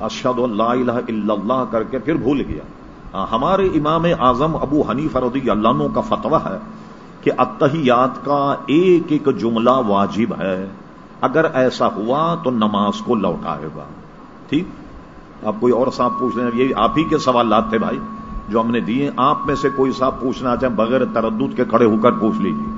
اشد اللہ الہ الا اللہ کر کے پھر بھول گیا۔ ہمارے امام اعظم ابو حنیف رضی اللہ عنہ کا فتویٰ ہے کہ اتحیات کا ایک ایک جملہ واجب ہے۔ اگر ایسا ہوا تو نماز کو لوٹائے گا۔ ٹھیک؟ آپ کوئی اور صاحب پوچھ رہے ہیں، یہ آپ ہی کے سوالات تھے بھائی، جو ہم نے دیے۔ آپ میں سے کوئی صاحب پوچھنا چاہیں بغیر تردد کے کھڑے ہو کر پوچھ لیجیے